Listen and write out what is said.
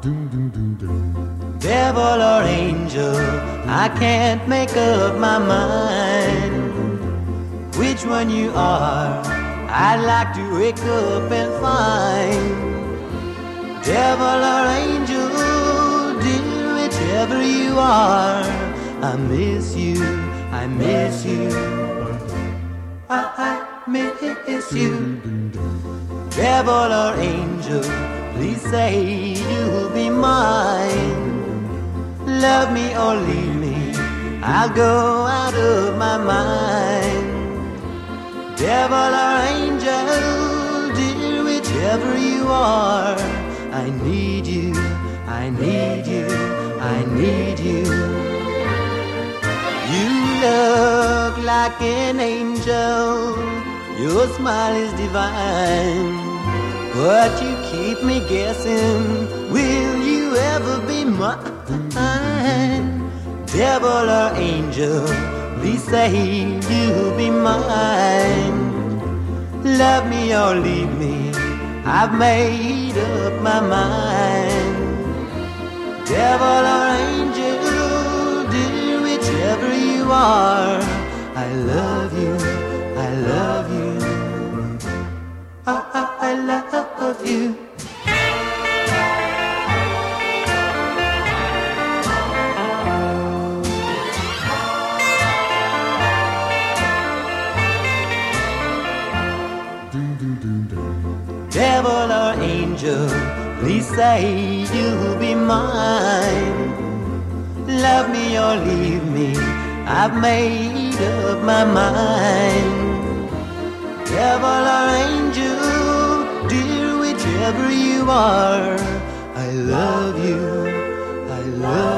Devil or angel, I can't make up my mind. Which one you are, I'd like to wake up and find. Devil or angel, dear, whichever you are, I miss you, I miss you. I, I miss you. Devil or angel, please say you'll be mine. Love me or leave me, I'll go out of my mind. Devil or angel, dear, whichever you are, I need you, I need you, I need you. You look like an angel, your smile is divine. But you keep me guessing, will you ever be mine? Devil or angel, please say you'll be mine. Love me or leave me, I've made up my mind. Devil or angel, dear, whichever you are, I love you, I love you, I, I, I love you. Devil or angel, please say you'll be mine. Love me or leave me, I've made up my mind. Whichever you are, I love you, I love you.